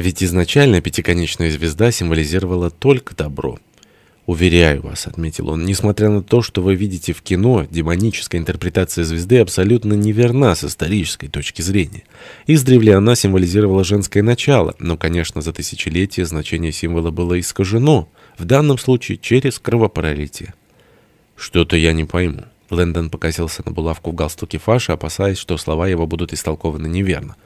Ведь изначально пятиконечная звезда символизировала только добро. «Уверяю вас», — отметил он, — «несмотря на то, что вы видите в кино, демоническая интерпретация звезды абсолютно неверна с исторической точки зрения. Издревле она символизировала женское начало, но, конечно, за тысячелетия значение символа было искажено, в данном случае через кровопролитие». «Что-то я не пойму». Лэндон покосился на булавку в галстуке Фаша, опасаясь, что слова его будут истолкованы неверно.